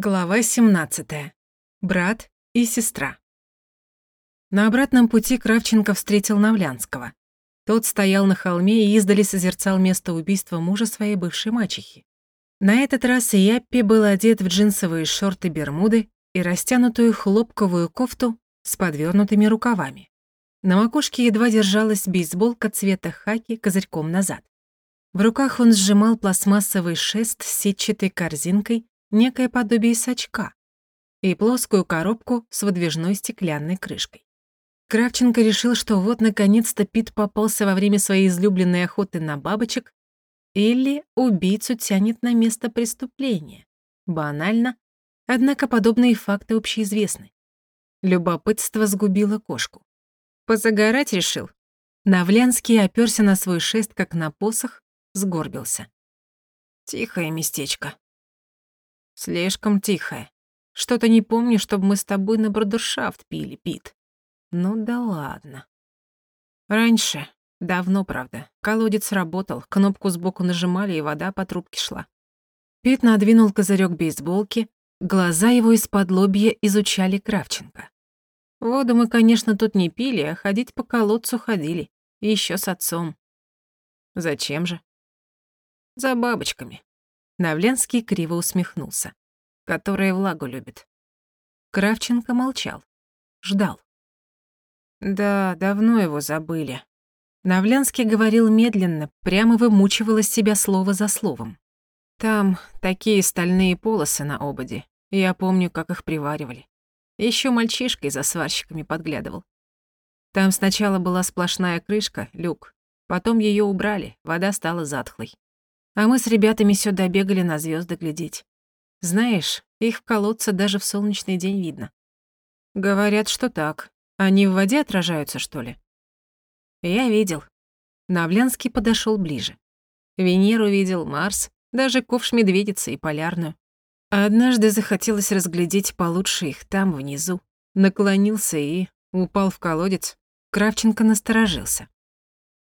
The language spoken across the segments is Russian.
Глава 17. Брат и сестра. На обратном пути Кравченко встретил Навлянского. Тот стоял на холме и издали созерцал место убийства мужа своей бывшей мачехи. На этот раз Яппи был одет в джинсовые шорты-бермуды и растянутую хлопковую кофту с подвернутыми рукавами. На макушке едва держалась бейсболка цвета хаки козырьком назад. В руках он сжимал пластмассовый шест с сетчатой корзинкой некое подобие сачка и плоскую коробку с выдвижной стеклянной крышкой. Кравченко решил, что вот наконец-то Пит попался во время своей излюбленной охоты на бабочек или убийцу тянет на место преступления. Банально, однако подобные факты общеизвестны. Любопытство сгубило кошку. Позагорать решил. Навлянский оперся на свой шест, как на посох, сгорбился. Тихое местечко. Слишком тихое. Что-то не помню, чтобы мы с тобой на брудершафт пили, Пит. Ну да ладно. Раньше, давно, правда, колодец работал, кнопку сбоку нажимали, и вода по трубке шла. Пит надвинул козырек бейсболки, глаза его из-под лобья изучали Кравченко. Воду мы, конечно, тут не пили, а ходить по колодцу ходили. еще с отцом. Зачем же? За бабочками. Навленский криво усмехнулся. «Которая влагу любит». Кравченко молчал. Ждал. Да, давно его забыли. Навленский говорил медленно, прямо вымучивал из себя слово за словом. Там такие стальные полосы на ободе. Я помню, как их приваривали. Еще мальчишкой за сварщиками подглядывал. Там сначала была сплошная крышка, люк. Потом ее убрали, вода стала затхлой. А мы с ребятами сюда бегали на звезды глядеть. Знаешь, их в колодце даже в солнечный день видно. Говорят, что так. Они в воде отражаются, что ли? Я видел. Навлянский подошел ближе. Венеру видел, Марс, даже ковш-медведицы и полярную. А однажды захотелось разглядеть получше их там, внизу. Наклонился и упал в колодец. Кравченко насторожился.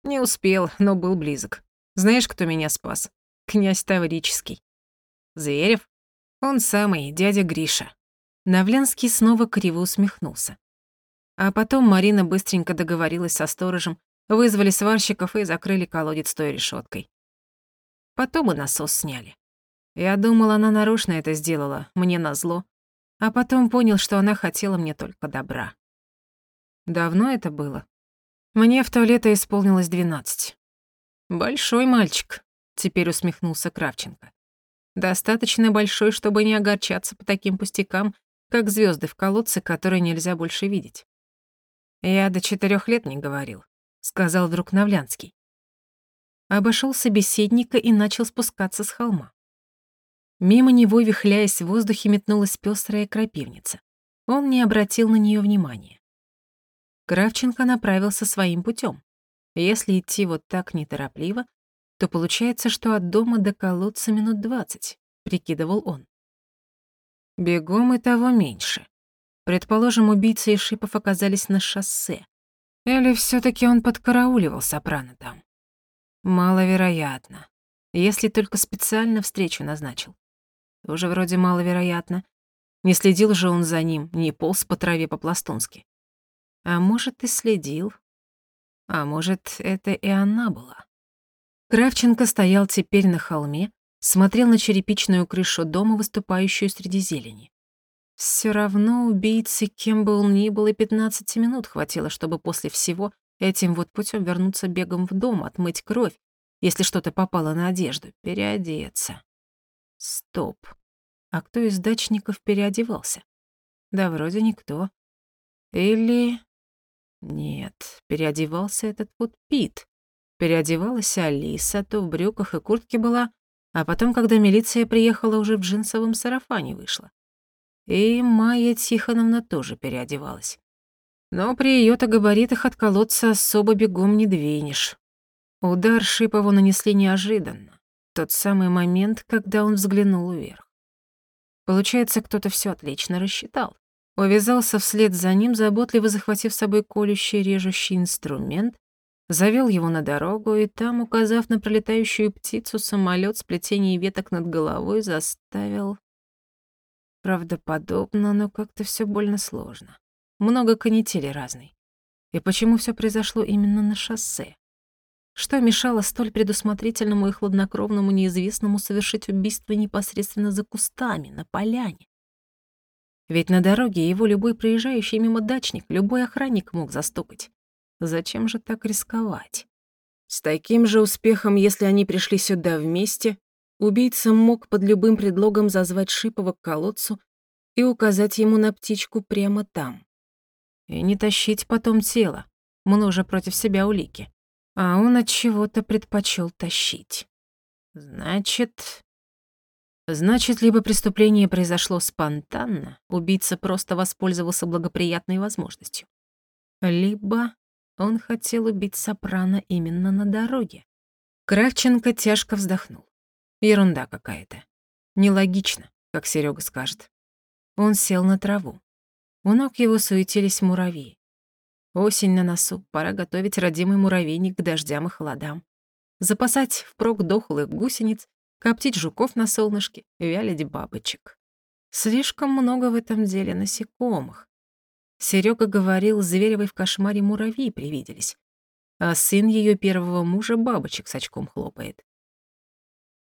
Не успел, но был близок. Знаешь, кто меня спас? Князь Таврический. Зверев? Он самый, дядя Гриша. Навленский снова криво усмехнулся. А потом Марина быстренько договорилась со сторожем, вызвали сварщиков и закрыли колодец той решеткой. Потом и насос сняли. Я думал, она нарочно это сделала, мне назло, а потом понял, что она хотела мне только добра. Давно это было? Мне в то лето исполнилось двенадцать. Большой мальчик, Теперь усмехнулся Кравченко. Достаточно большой, чтобы не огорчаться по таким пустякам, как звезды в колодце, которые нельзя больше видеть. Я до четырех лет не говорил, сказал вдруг Навлянский. Обошел собеседника и начал спускаться с холма. Мимо него, вихляясь в воздухе, метнулась пестрая крапивница. Он не обратил на нее внимания. Кравченко направился своим путем. Если идти вот так неторопливо, то получается, что от дома до колодца минут двадцать, прикидывал он. Бегом и того меньше. Предположим, убийцы и Шипов оказались на шоссе. Или все таки он подкарауливал Сопрано там? Маловероятно. Если только специально встречу назначил. Тоже вроде маловероятно. Не следил же он за ним, не полз по траве по-пластунски. А может, и следил. А может, это и она была. Кравченко стоял теперь на холме, смотрел на черепичную крышу дома, выступающую среди зелени. Все равно убийце, кем бы он ни был, и 15 минут хватило, чтобы после всего этим вот путем вернуться бегом в дом, отмыть кровь, если что-то попало на одежду, переодеться. Стоп. А кто из дачников переодевался? Да вроде никто. Или... Нет, переодевался этот вот Пит. Переодевалась Алиса, то в брюках и куртке была, а потом, когда милиция приехала, уже в джинсовом сарафане вышла. И Майя Тихоновна тоже переодевалась. Но при её то габаритах от колодца особо бегом не двинешь. Удар Шипову нанесли неожиданно. Тот самый момент, когда он взглянул вверх. Получается, кто-то всё отлично рассчитал. Увязался вслед за ним, заботливо захватив с собой колющий режущий инструмент, завел его на дорогу и там, указав на пролетающую птицу, самолет с плетением веток над головой заставил... Правдоподобно, но как-то все больно сложно. Много канители разной. И почему все произошло именно на шоссе? Что мешало столь предусмотрительному и хладнокровному неизвестному совершить убийство непосредственно за кустами, на поляне? Ведь на дороге его любой проезжающий мимо дачник, любой охранник мог застукать. Зачем же так рисковать? С таким же успехом, если они пришли сюда вместе, убийца мог под любым предлогом зазвать Шипова к колодцу и указать ему на птичку прямо там. И не тащить потом тело, множа против себя улики. А он от чего-то предпочел тащить. Значит... Значит, либо преступление произошло спонтанно, убийца просто воспользовался благоприятной возможностью, либо он хотел убить Сопрано именно на дороге. Кравченко тяжко вздохнул. Ерунда какая-то. Нелогично, как Серега скажет. Он сел на траву. У ног его суетились муравьи. Осень на носу, пора готовить родимый муравейник к дождям и холодам. Запасать впрок дохлых гусениц, коптить жуков на солнышке, вялить бабочек. Слишком много в этом деле насекомых. Серега говорил, Зверевой в кошмаре муравьи привиделись, а сын ее первого мужа бабочек с очком хлопает.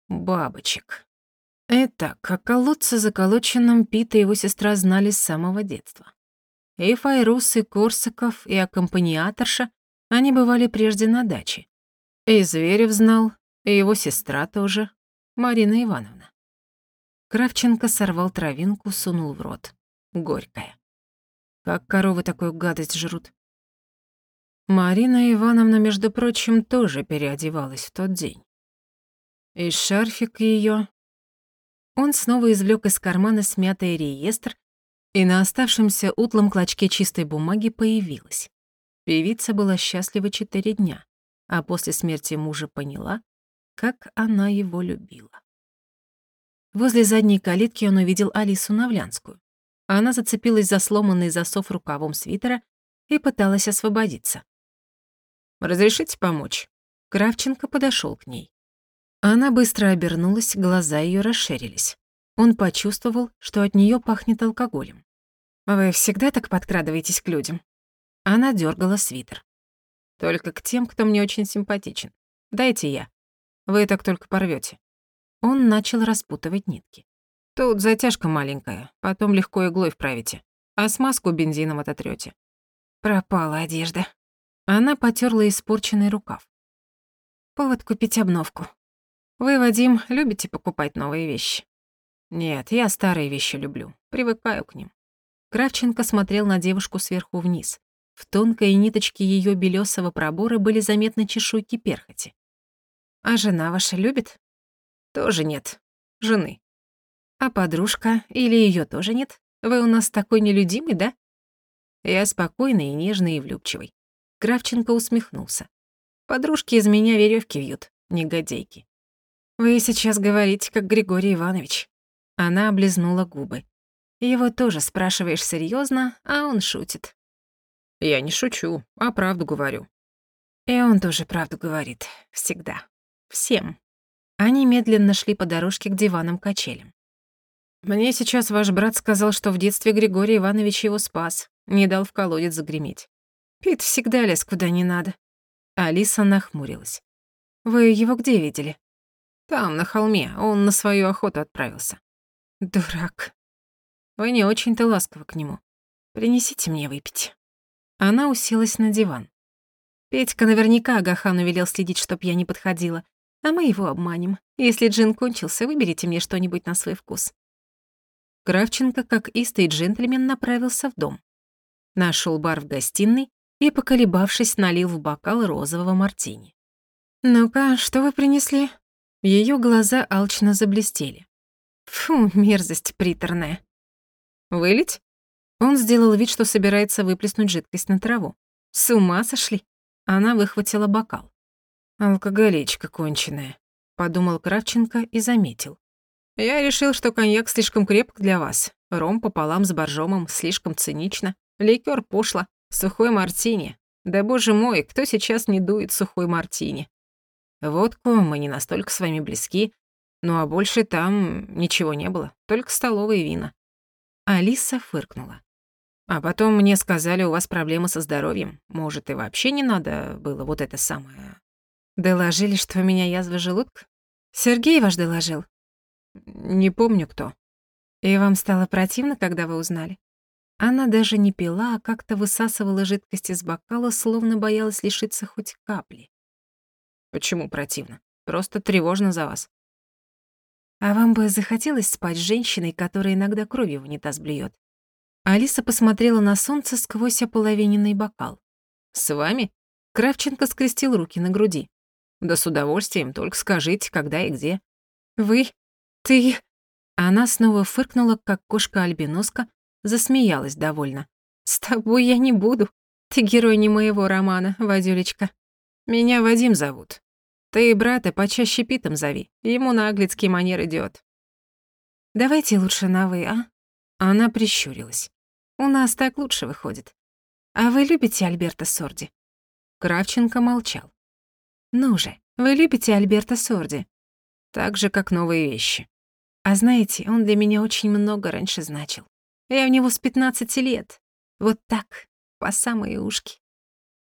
Бабочек. Это, как колодце заколоченном Пита его сестра знали с самого детства. И Файрус, и Корсаков, и аккомпаниаторша, они бывали прежде на даче. И Зверев знал, и его сестра тоже, Марина Ивановна. Кравченко сорвал травинку, сунул в рот. Горькая. Как коровы такую гадость жрут. Марина Ивановна, между прочим, тоже переодевалась в тот день. И шарфик ее. Он снова извлек из кармана смятый реестр, и на оставшемся утлом клочке чистой бумаги появилась. Певица была счастлива четыре дня, а после смерти мужа поняла, как она его любила. Возле задней калитки он увидел Алису Навлянскую. Она зацепилась за сломанный засов рукавом свитера и пыталась освободиться. «Разрешите помочь?» Кравченко подошел к ней. Она быстро обернулась, глаза ее расширились. Он почувствовал, что от нее пахнет алкоголем. «Вы всегда так подкрадываетесь к людям?» Она дергала свитер. «Только к тем, кто мне очень симпатичен. Дайте я. Вы так только порвете. Он начал распутывать нитки. Тут затяжка маленькая, потом легко иглой вправите, а смазку бензином ототрёте. Пропала одежда. Она потерла испорченный рукав. Повод купить обновку. Вы, Вадим, любите покупать новые вещи? Нет, я старые вещи люблю, привыкаю к ним. Кравченко смотрел на девушку сверху вниз. В тонкой ниточке её белёсого пробора были заметны чешуйки перхоти. А жена ваша любит? Тоже нет. Жены. А подружка или её тоже нет? Вы у нас такой нелюдимый, да? Я спокойный нежный и влюбчивый. Кравченко усмехнулся. Подружки из меня веревки вьют, негодейки. Вы сейчас говорите, как Григорий Иванович. Она облизнула губы. Его тоже спрашиваешь серьезно, а он шутит. Я не шучу, а правду говорю. И он тоже правду говорит. Всегда. Всем. Они медленно шли по дорожке к диванам-качелям. Мне сейчас ваш брат сказал, что в детстве Григорий Иванович его спас, не дал в колодец загреметь. Пит всегда лез куда не надо. Алиса нахмурилась. Вы его где видели? Там, на холме, он на свою охоту отправился. Дурак. Вы не очень-то ласковы к нему. Принесите мне выпить. Она уселась на диван. Петька наверняка Агахану велел следить, чтоб я не подходила, а мы его обманем. Если джин кончился, выберите мне что-нибудь на свой вкус. Кравченко, как истый джентльмен, направился в дом. Нашел бар в гостиной и, поколебавшись, налил в бокал розового мартини. «Ну-ка, что вы принесли?» Ее глаза алчно заблестели. «Фу, мерзость приторная». «Вылить?» Он сделал вид, что собирается выплеснуть жидкость на траву. «С ума сошли?» Она выхватила бокал. «Алкоголичка конченая», — подумал Кравченко и заметил. Я решил, что коньяк слишком крепок для вас. Ром пополам с боржомом слишком цинично. Ликер пошло. Сухой мартини. Да боже мой, кто сейчас не дует сухой мартини? Водку мы не настолько с вами близки, ну а больше там ничего не было, только столовые вина. Алиса фыркнула. А потом мне сказали, у вас проблемы со здоровьем. Может, и вообще не надо было вот это самое. Доложили, что у меня язва желудка? Сергей ваш доложил? Не помню кто. И вам стало противно, когда вы узнали? Она даже не пила, а как-то высасывала жидкость из бокала, словно боялась лишиться хоть капли. Почему противно? Просто тревожно за вас. А вам бы захотелось спать с женщиной, которая иногда кровью в унитаз блюёт? Алиса посмотрела на солнце сквозь ополовиненный бокал. «С вами?» Кравченко скрестил руки на груди. «Да с удовольствием, только скажите, когда и где». «Вы? Ты?» Она снова фыркнула, как кошка-альбиноска, засмеялась довольно. «С тобой я не буду. Ты герой не моего романа, Вадюлечка. Меня Вадим зовут. Ты брата почаще Питом зови, ему на английский манер идёт. Давайте лучше на «вы», а? Она прищурилась. У нас так лучше выходит. А вы любите Альберта Сорди? Кравченко молчал. Ну же, вы любите Альберта Сорди? Так же, как новые вещи. А знаете, он для меня очень много раньше значил. Я в него с 15 лет. Вот так, по самые ушки.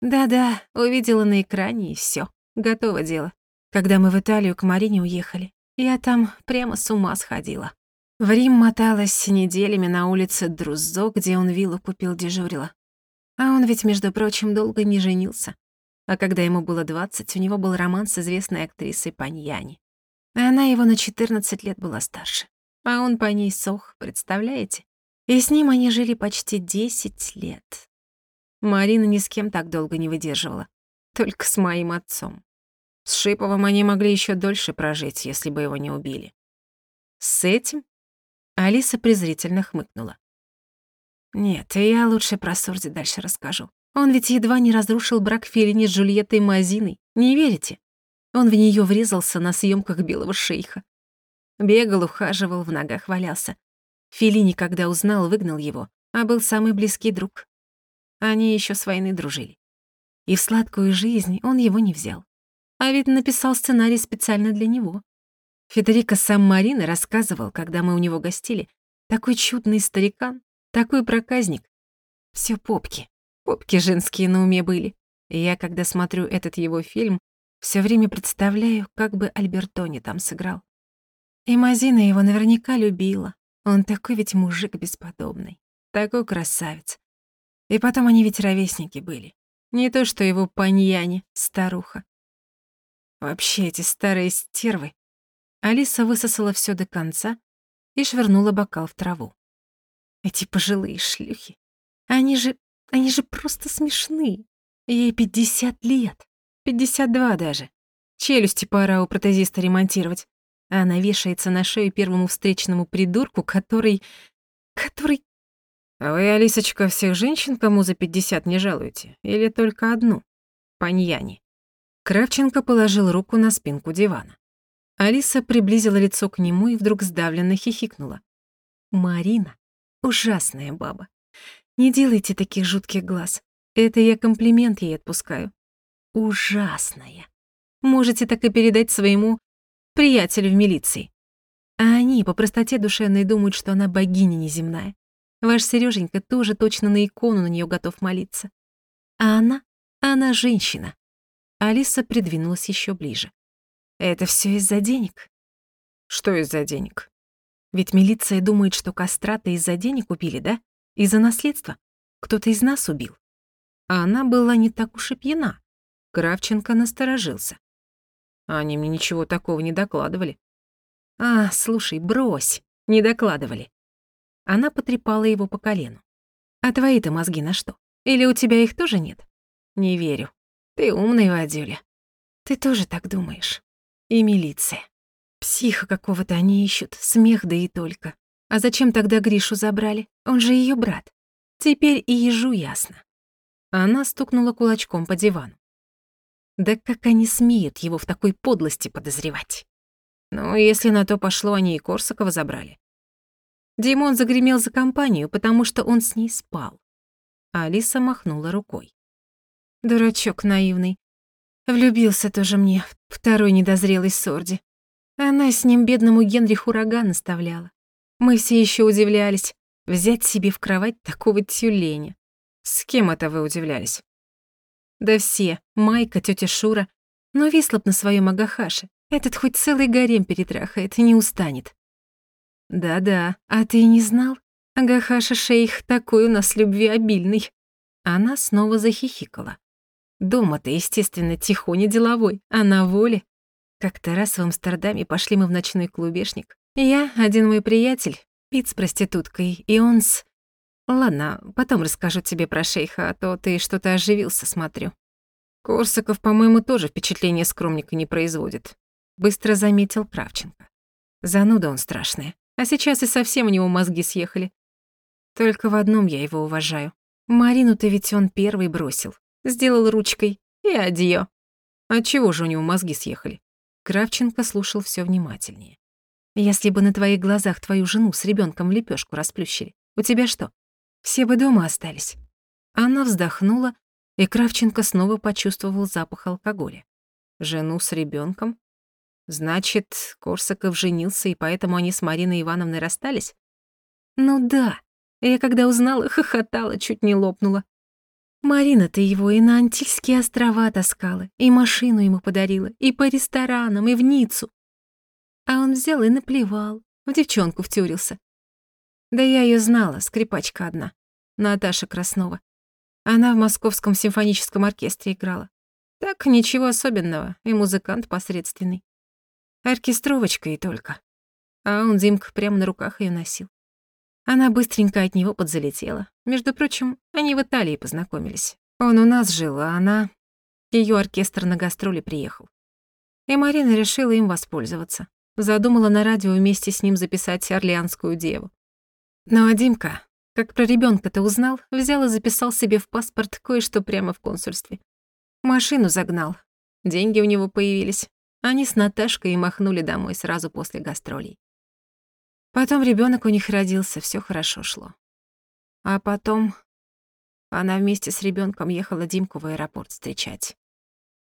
Да-да, увидела на экране и всё. Готово дело. Когда мы в Италию к Марине уехали, я там прямо с ума сходила. В Рим моталась неделями на улице Друззо, где он виллу купил дежурила. А он ведь, между прочим, долго не женился. А когда ему было 20, у него был роман с известной актрисой Паньяни. Она его на 14 лет была старше. А он по ней сох, представляете? И с ним они жили почти 10 лет. Марина ни с кем так долго не выдерживала. Только с моим отцом. С Шиповым они могли еще дольше прожить, если бы его не убили. С этим? Алиса презрительно хмыкнула. Нет, я лучше про Сурди дальше расскажу. Он ведь едва не разрушил брак Феллини с Джульеттой Мазиной. Не верите? Он в нее врезался на съемках Белого шейха. Бегал, ухаживал, в ногах валялся. Феллини, когда узнал, выгнал его, а был самый близкий друг. Они еще с войны дружили и в сладкую жизнь он его не взял. А ведь написал сценарий специально для него. Федерико сам Марина рассказывал, когда мы у него гостили, такой чудный старикан, такой проказник. Всё попки, попки женские на уме были. И я, когда смотрю этот его фильм, всё время представляю, как бы Альбертони там сыграл. И Мазина его наверняка любила. Он такой ведь мужик бесподобный, такой красавец. И потом они ведь ровесники были. Не то что его паньяне, старуха. Вообще эти старые стервы. Алиса высосала всё до конца и швырнула бокал в траву. Эти пожилые шлюхи. Они же... они же просто смешны. Ей 50 лет. 52 даже. Челюсти пора у протезиста ремонтировать. А она вешается на шею первому встречному придурку, который... который а вы, Алисочка, всех женщин, кому за 50 не жалуете? Или только одну? Паньяни. Кравченко положил руку на спинку дивана. Алиса приблизила лицо к нему и вдруг сдавленно хихикнула. «Марина, ужасная баба. Не делайте таких жутких глаз. Это я комплимент ей отпускаю. Ужасная. Можете так и передать своему приятелю в милиции. А они по простоте душевной думают, что она богиня неземная. Ваш Сереженька тоже точно на икону на нее готов молиться. А она? Она женщина. Алиса придвинулась еще ближе. Это все из-за денег? Что из-за денег? Ведь милиция думает, что кастрата из-за денег убили, да? Из-за наследства. Кто-то из нас убил. А она была не так уж и пьяна. Кравченко насторожился. Они мне ничего такого не докладывали. А, слушай, брось, не докладывали. Она потрепала его по колену. «А твои-то мозги на что? Или у тебя их тоже нет?» «Не верю. Ты умный, Вадюля. Ты тоже так думаешь. И милиция. Психа какого-то они ищут, смех да и только. А зачем тогда Гришу забрали? Он же ее брат. Теперь и ежу ясно». Она стукнула кулачком по дивану. Да как они смеют его в такой подлости подозревать? Ну, если на то пошло, они и Корсакова забрали. Димон загремел за компанию, потому что он с ней спал. Алиса махнула рукой. Дурачок наивный. Влюбился тоже мне, второй недозрелый Сорди. Она с ним бедному Генриху рога наставляла. Мы все еще удивлялись. Взять себе в кровать такого тюленя. С кем это вы удивлялись? Да все, Майка, тетя Шура. Но Вислоп на своем Агахаше. Этот хоть целый гарем перетрахает не устанет. Да-да, а ты не знал? Агахаша шейх такой у нас любвеобильный. Она снова захихикала. Дома-то, естественно, тихоня деловой, а на воле. Как-то раз в Амстердаме пошли мы в ночной клубешник. Я, один мой приятель, Пит с проституткой, и он с... Ладно, потом расскажу тебе про шейха, а то ты что-то оживился, смотрю. Корсаков, по-моему, тоже впечатление скромника не производит. Быстро заметил Кравченко. Зануда он страшная. А сейчас и совсем у него мозги съехали. Только в одном я его уважаю. Марину-то ведь он первый бросил. Сделал ручкой. И адьё. А чего же у него мозги съехали? Кравченко слушал всё внимательнее. Если бы на твоих глазах твою жену с ребёнком в лепёшку расплющили, у тебя что, все бы дома остались?» Она вздохнула, и Кравченко снова почувствовал запах алкоголя. Жену с ребенком? Значит, Корсаков женился, и поэтому они с Мариной Ивановной расстались? Ну да, я когда узнала, хохотала, чуть не лопнула. Марина-то его и на Антильские острова таскала, и машину ему подарила, и по ресторанам, и в Ниццу. А он взял и наплевал, в девчонку втюрился. Да я ее знала, скрипачка одна, Наташа Краснова. Она в Московском симфоническом оркестре играла. Так, ничего особенного, и музыкант посредственный. Оркестровочка и только. А он, Димка, прямо на руках ее носил. Она быстренько от него подзалетела. Между прочим, они в Италии познакомились. Он у нас жил, а она... Её оркестр на гастроли приехал. И Марина решила им воспользоваться. Задумала на радио вместе с ним записать «Орлеанскую деву». Ну а Димка, как про ребенка то узнал, взял и записал себе в паспорт кое-что прямо в консульстве. Машину загнал. Деньги у него появились. Они с Наташкой и махнули домой сразу после гастролей. Потом ребенок у них родился, все хорошо шло. А потом она вместе с ребенком ехала Димку в аэропорт встречать.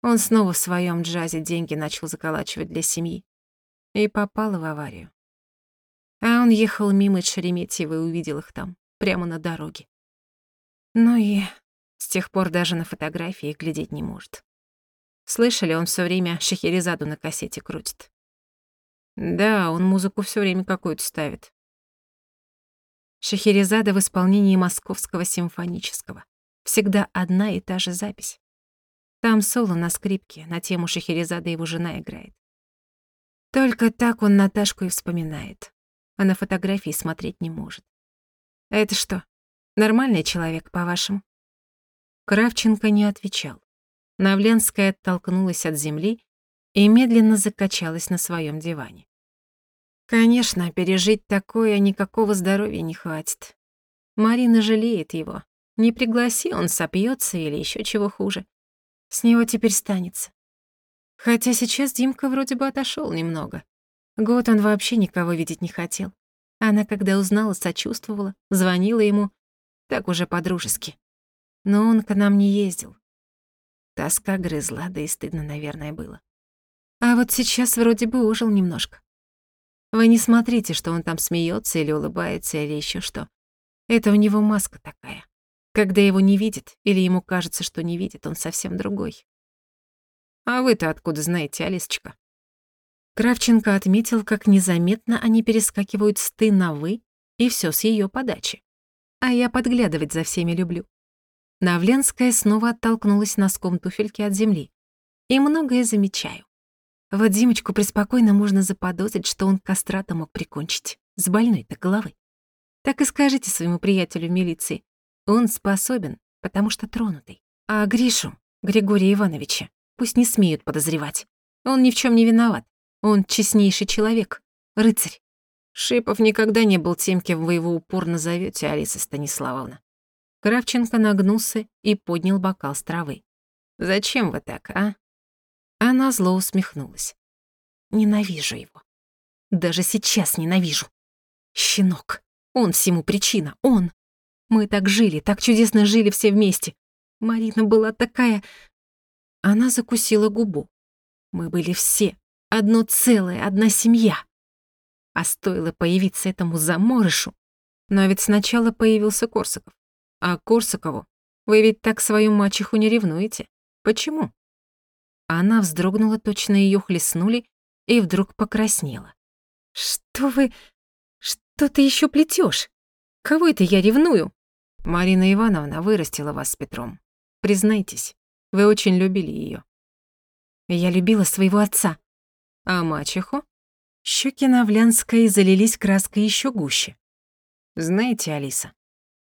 Он снова в своем джазе деньги начал заколачивать для семьи и попал в аварию. А он ехал мимо Шереметьево и увидел их там, прямо на дороге. Ну и с тех пор даже на фотографии глядеть не может. Слышали, он все время Шахерезаду на кассете крутит. Да, он музыку все время какую-то ставит. Шахерезада в исполнении Московского симфонического. Всегда одна и та же запись. Там соло на скрипке, на тему Шахерезада его жена играет. Только так он Наташку и вспоминает а на фотографии смотреть не может. А это что, нормальный человек, по-вашему? Кравченко не отвечал. Навленская оттолкнулась от земли и медленно закачалась на своем диване. Конечно, пережить такое никакого здоровья не хватит. Марина жалеет его. Не пригласи, он сопьется или еще чего хуже. С него теперь станется. Хотя сейчас Димка вроде бы отошел немного. Год он вообще никого видеть не хотел. Она, когда узнала, сочувствовала, звонила ему, так уже по-дружески. Но он к нам не ездил. Тоска грызла, да и стыдно, наверное, было. А вот сейчас вроде бы ужил немножко. Вы не смотрите, что он там смеется или улыбается, или еще что. Это у него маска такая. Когда его не видит, или ему кажется, что не видит, он совсем другой. А вы-то откуда знаете, Алисочка? Кравченко отметил, как незаметно они перескакивают с «ты» на «вы», и все с ее подачи. А я подглядывать за всеми люблю. Навленская снова оттолкнулась носком туфельки от земли. И многое замечаю. Вот Димочку преспокойно можно заподозрить, что он кастрата мог прикончить. С больной-то головы. Так и скажите своему приятелю милиции. Он способен, потому что тронутый. А Гришу, Григория Ивановича, пусть не смеют подозревать. Он ни в чем не виноват. Он честнейший человек, рыцарь. Шипов никогда не был тем, кем вы его упорно зовете, Алиса Станиславовна. Кравченко нагнулся и поднял бокал с травы. «Зачем вы так, а?» Она зло усмехнулась. «Ненавижу его. Даже сейчас ненавижу. Щенок. Он всему причина. Он. Мы так жили, так чудесно жили все вместе. Марина была такая...» Она закусила губу. Мы были все Одно целое, одна семья. А стоило появиться этому заморышу, Но ведь сначала появился Корсаков. А Корсакову вы ведь так свою мачеху не ревнуете. Почему? Она вздрогнула, точно ее хлестнули, и вдруг покраснела. «Что вы... что ты еще плетешь? Кого это я ревную?» «Марина Ивановна вырастила вас с Петром. Признайтесь, вы очень любили ее. «Я любила своего отца». «А мачеху?» Щеки Навлянской залились краской еще гуще. «Знаете, Алиса,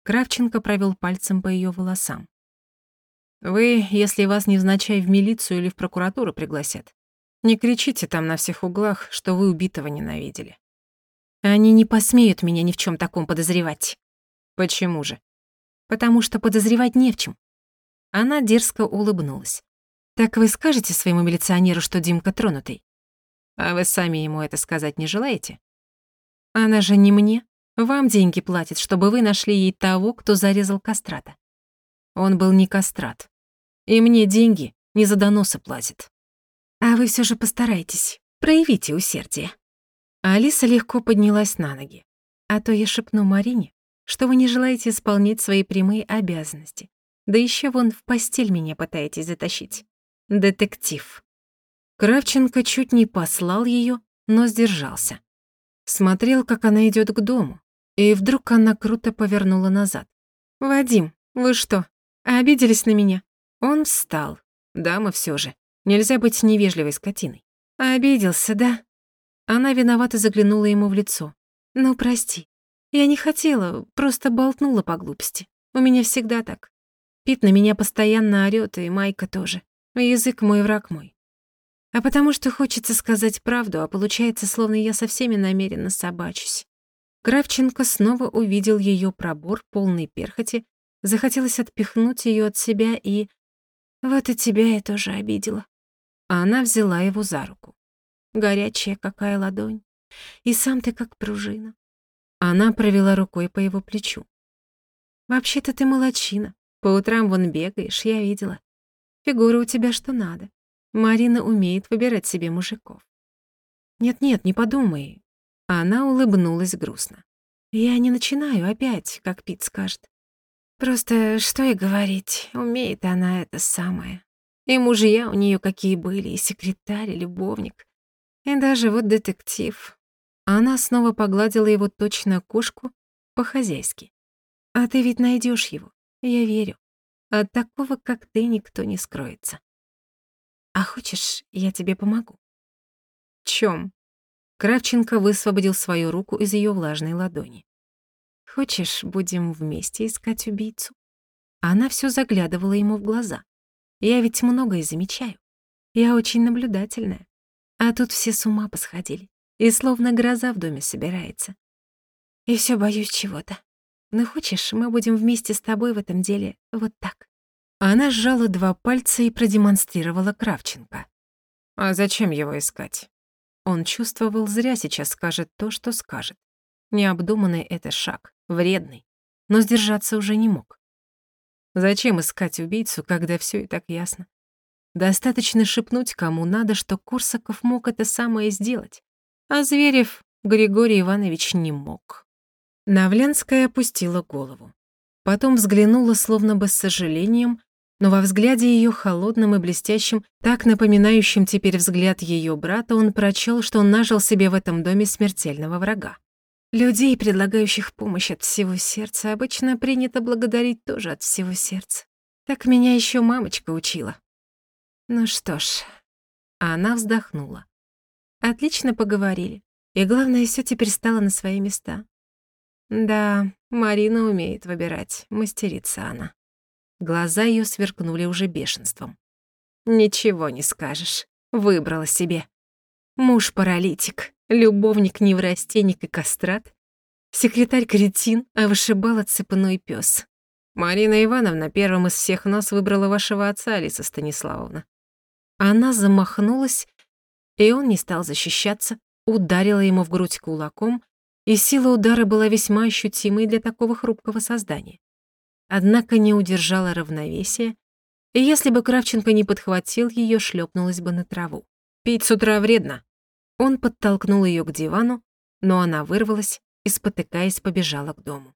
Кравченко провел пальцем по ее волосам. «Вы, если вас невзначай в милицию или в прокуратуру пригласят, не кричите там на всех углах, что вы убитого ненавидели. Они не посмеют меня ни в чем таком подозревать. Почему же? Потому что подозревать не в чем. Она дерзко улыбнулась. Так вы скажете своему милиционеру, что Димка тронутый? А вы сами ему это сказать не желаете? Она же не мне. Вам деньги платит, чтобы вы нашли ей того, кто зарезал кастрата. Он был не кастрат. И мне деньги не за доносы платит. А вы все же постарайтесь, проявите усердие. Алиса легко поднялась на ноги. А то я шепну Марине, что вы не желаете исполнять свои прямые обязанности. Да еще вон в постель меня пытаетесь затащить. Детектив. Кравченко чуть не послал ее, но сдержался. Смотрел, как она идет к дому, и вдруг она круто повернула назад. «Вадим, вы что, обиделись на меня?» Он встал. Дама все же. Нельзя быть невежливой скотиной. «Обиделся, да?» Она виновато заглянула ему в лицо. «Ну, прости. Я не хотела, просто болтнула по глупости. У меня всегда так. Пит на меня постоянно орёт, и Майка тоже. Язык мой, враг мой. А потому что хочется сказать правду, а получается, словно я со всеми намеренно собачусь. Кравченко снова увидел ее пробор, полный перхоти, захотелось отпихнуть ее от себя и... Вот и тебя я тоже обидела. А она взяла его за руку. Горячая какая ладонь. И сам ты как пружина. Она провела рукой по его плечу. «Вообще-то ты молочина. По утрам вон бегаешь, я видела. Фигура у тебя что надо. Марина умеет выбирать себе мужиков». «Нет-нет, не подумай. Она улыбнулась грустно. «Я не начинаю опять, как Пит скажет. Просто, что и говорить, умеет она это самое. И мужья у нее какие были, и секретарь, и любовник, и даже вот детектив». Она снова погладила его точно кошку по-хозяйски. «А ты ведь найдешь его, я верю. От такого, как ты, никто не скроется. А хочешь, я тебе помогу?» «В чём?» Кравченко высвободил свою руку из ее влажной ладони. «Хочешь, будем вместе искать убийцу?» Она все заглядывала ему в глаза. «Я ведь многое замечаю. Я очень наблюдательная. А тут все с ума посходили. И словно гроза в доме собирается. И все боюсь чего-то. Ну хочешь, мы будем вместе с тобой в этом деле вот так?» Она сжала два пальца и продемонстрировала Кравченко. «А зачем его искать?» Он чувствовал, зря сейчас скажет то, что скажет. Необдуманный это шаг, вредный, но сдержаться уже не мог. Зачем искать убийцу, когда все и так ясно? Достаточно шепнуть кому надо, что Корсаков мог это самое сделать, а Зверев Григорий Иванович не мог. Навленская опустила голову. Потом взглянула словно бы с сожалением но во взгляде ее холодным и блестящим, так напоминающим теперь взгляд ее брата, он прочел, что он нажил себе в этом доме смертельного врага. Людей, предлагающих помощь от всего сердца, обычно принято благодарить тоже от всего сердца. Так меня еще мамочка учила. Ну что ж, она вздохнула. Отлично поговорили. И главное, все теперь стало на свои места. Да, Марина умеет выбирать, мастерица она. Глаза ее сверкнули уже бешенством. «Ничего не скажешь. Выбрала себе. Муж-паралитик, любовник-неврастенник и кастрат, секретарь-кретин, а вышибала цепной пес. Марина Ивановна первым из всех нас выбрала вашего отца, Алиса Станиславовна». Она замахнулась, и он не стал защищаться, ударила ему в грудь кулаком, и сила удара была весьма ощутимой для такого хрупкого создания однако не удержала равновесия, и если бы Кравченко не подхватил ее, шлепнулась бы на траву. «Пить с утра вредно!» Он подтолкнул ее к дивану, но она вырвалась и, спотыкаясь, побежала к дому.